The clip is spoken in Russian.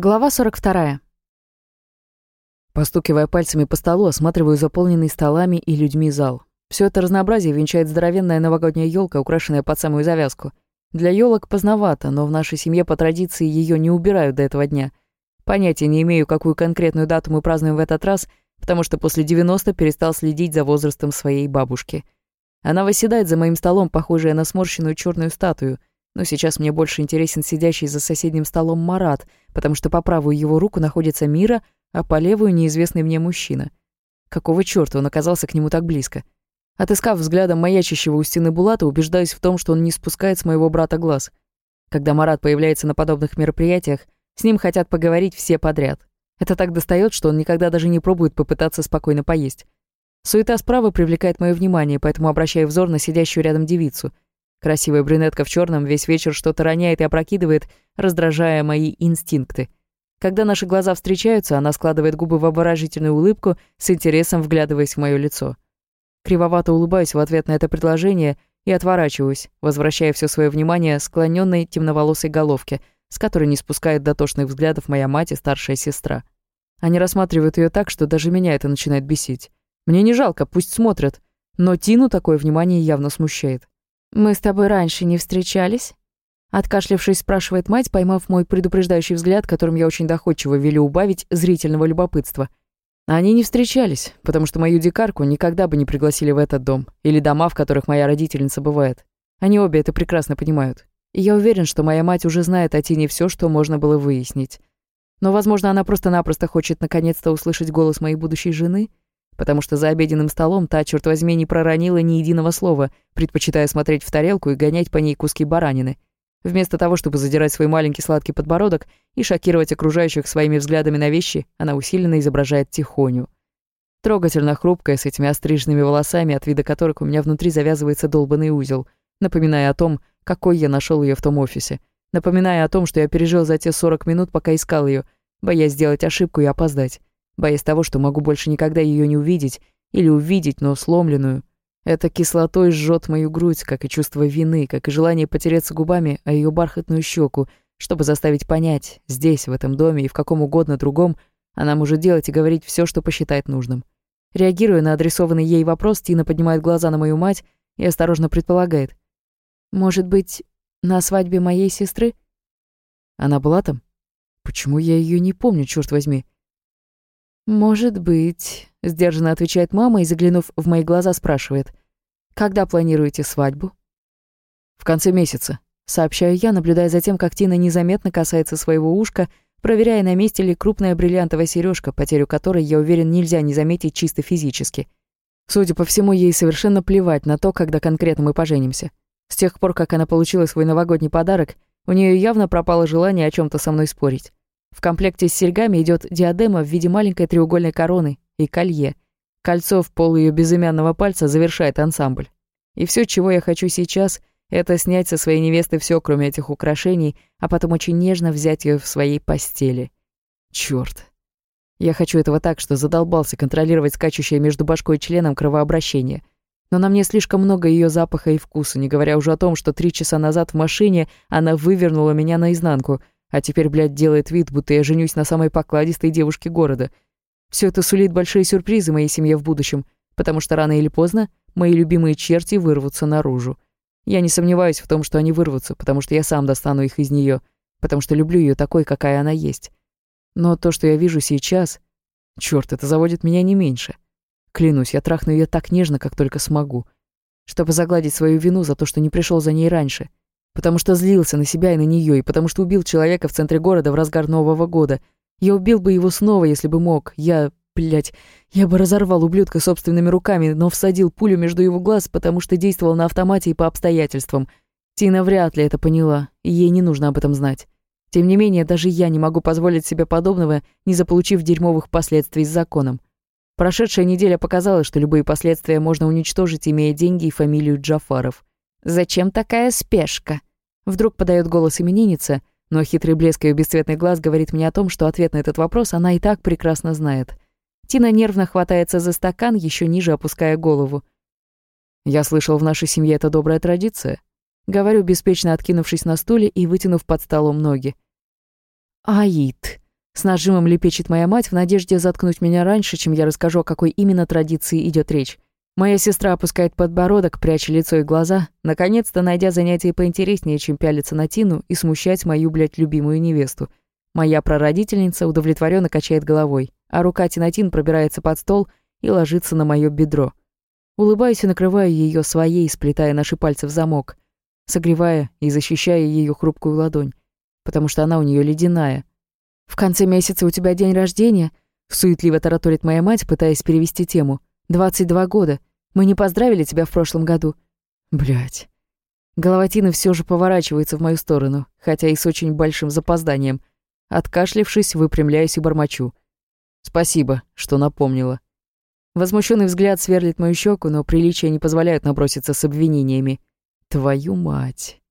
Глава 42. Постукивая пальцами по столу, осматриваю заполненный столами и людьми зал. Все это разнообразие венчает здоровенная новогодняя елка, украшенная под самую завязку. Для елок поздновато, но в нашей семье по традиции ее не убирают до этого дня. Понятия не имею, какую конкретную дату мы празднуем в этот раз, потому что после 90 перестал следить за возрастом своей бабушки. Она восседает за моим столом, похожая на сморщенную черную статую — но сейчас мне больше интересен сидящий за соседним столом Марат, потому что по правую его руку находится Мира, а по левую — неизвестный мне мужчина. Какого чёрта он оказался к нему так близко? Отыскав взглядом маячащего у стены Булата, убеждаюсь в том, что он не спускает с моего брата глаз. Когда Марат появляется на подобных мероприятиях, с ним хотят поговорить все подряд. Это так достает, что он никогда даже не пробует попытаться спокойно поесть. Суета справа привлекает мое внимание, поэтому обращаю взор на сидящую рядом девицу — Красивая брюнетка в черном весь вечер что-то роняет и опрокидывает, раздражая мои инстинкты. Когда наши глаза встречаются, она складывает губы в обворожительную улыбку, с интересом вглядываясь в мое лицо. Кривовато улыбаюсь в ответ на это предложение и отворачиваюсь, возвращая все свое внимание склоненной темноволосой головке, с которой не спускает дотошных взглядов моя мать и старшая сестра. Они рассматривают ее так, что даже меня это начинает бесить. Мне не жалко, пусть смотрят, но Тину такое внимание явно смущает. «Мы с тобой раньше не встречались?» Откашлявшись, спрашивает мать, поймав мой предупреждающий взгляд, которым я очень доходчиво велю убавить зрительного любопытства. Они не встречались, потому что мою дикарку никогда бы не пригласили в этот дом или дома, в которых моя родительница бывает. Они обе это прекрасно понимают. И я уверен, что моя мать уже знает о Тине все, что можно было выяснить. Но, возможно, она просто-напросто хочет наконец-то услышать голос моей будущей жены — потому что за обеденным столом та, черт возьми, не проронила ни единого слова, предпочитая смотреть в тарелку и гонять по ней куски баранины. Вместо того, чтобы задирать свой маленький сладкий подбородок и шокировать окружающих своими взглядами на вещи, она усиленно изображает тихоню. Трогательно хрупкая, с этими остриженными волосами, от вида которых у меня внутри завязывается долбанный узел, напоминая о том, какой я нашел ее в том офисе, напоминая о том, что я пережил за те 40 минут, пока искал ее, боясь сделать ошибку и опоздать боясь того, что могу больше никогда ее не увидеть, или увидеть, но сломленную. Это кислотой жжет мою грудь, как и чувство вины, как и желание потереться губами о ее бархатную щеку, чтобы заставить понять, здесь, в этом доме и в каком угодно другом, она может делать и говорить все, что посчитает нужным. Реагируя на адресованный ей вопрос, Тина поднимает глаза на мою мать и осторожно предполагает. «Может быть, на свадьбе моей сестры?» Она была там? Почему я ее не помню, черт возьми? «Может быть», — сдержанно отвечает мама и, заглянув в мои глаза, спрашивает. «Когда планируете свадьбу?» «В конце месяца», — сообщаю я, наблюдая за тем, как Тина незаметно касается своего ушка, проверяя, на месте ли крупная бриллиантовая сережка, потерю которой, я уверен, нельзя не заметить чисто физически. Судя по всему, ей совершенно плевать на то, когда конкретно мы поженимся. С тех пор, как она получила свой новогодний подарок, у нее явно пропало желание о чем то со мной спорить. В комплекте с серьгами идет диадема в виде маленькой треугольной короны и колье. Кольцо в пол ее безымянного пальца завершает ансамбль. И все, чего я хочу сейчас, это снять со своей невесты все, кроме этих украшений, а потом очень нежно взять ее в своей постели. Черт! Я хочу этого так, что задолбался контролировать скачущее между башкой и членом кровообращение. Но на мне слишком много ее запаха и вкуса, не говоря уже о том, что три часа назад в машине она вывернула меня наизнанку — а теперь, блядь, делает вид, будто я женюсь на самой покладистой девушке города. Все это сулит большие сюрпризы моей семье в будущем, потому что рано или поздно мои любимые черти вырвутся наружу. Я не сомневаюсь в том, что они вырвутся, потому что я сам достану их из нее, потому что люблю ее такой, какая она есть. Но то, что я вижу сейчас... Черт, это заводит меня не меньше. Клянусь, я трахну ее так нежно, как только смогу, чтобы загладить свою вину за то, что не пришел за ней раньше — потому что злился на себя и на нее, и потому что убил человека в центре города в разгар Нового года. Я убил бы его снова, если бы мог. Я, блядь, я бы разорвал ублюдка собственными руками, но всадил пулю между его глаз, потому что действовал на автомате и по обстоятельствам. Тина вряд ли это поняла, и ей не нужно об этом знать. Тем не менее, даже я не могу позволить себе подобного, не заполучив дерьмовых последствий с законом. Прошедшая неделя показала, что любые последствия можно уничтожить, имея деньги и фамилию Джафаров. «Зачем такая спешка?» Вдруг подает голос именинница, но хитрый блеск ее бесцветный глаз говорит мне о том, что ответ на этот вопрос она и так прекрасно знает. Тина нервно хватается за стакан, еще ниже опуская голову. «Я слышал, в нашей семье это добрая традиция», — говорю, беспечно откинувшись на стуле и вытянув под столом ноги. «Аид», С нажимом лепечет моя мать в надежде заткнуть меня раньше, чем я расскажу, о какой именно традиции идет речь. Моя сестра опускает подбородок, пряча лицо и глаза, наконец-то найдя занятие поинтереснее, чем пялиться на Тину и смущать мою, блядь, любимую невесту. Моя прародительница удовлетворенно качает головой, а рука Тинатин пробирается под стол и ложится на мое бедро. Улыбаюсь и накрываю ее своей, сплетая наши пальцы в замок, согревая и защищая ее хрупкую ладонь, потому что она у нее ледяная. «В конце месяца у тебя день рождения?» — суетливо тараторит моя мать, пытаясь перевести тему. «Двадцать два года. Мы не поздравили тебя в прошлом году». Блять. Голова Тины все же поворачивается в мою сторону, хотя и с очень большим запозданием. Откашлившись, выпрямляюсь и бормочу. «Спасибо, что напомнила». Возмущенный взгляд сверлит мою щеку, но приличия не позволяют наброситься с обвинениями. «Твою мать!»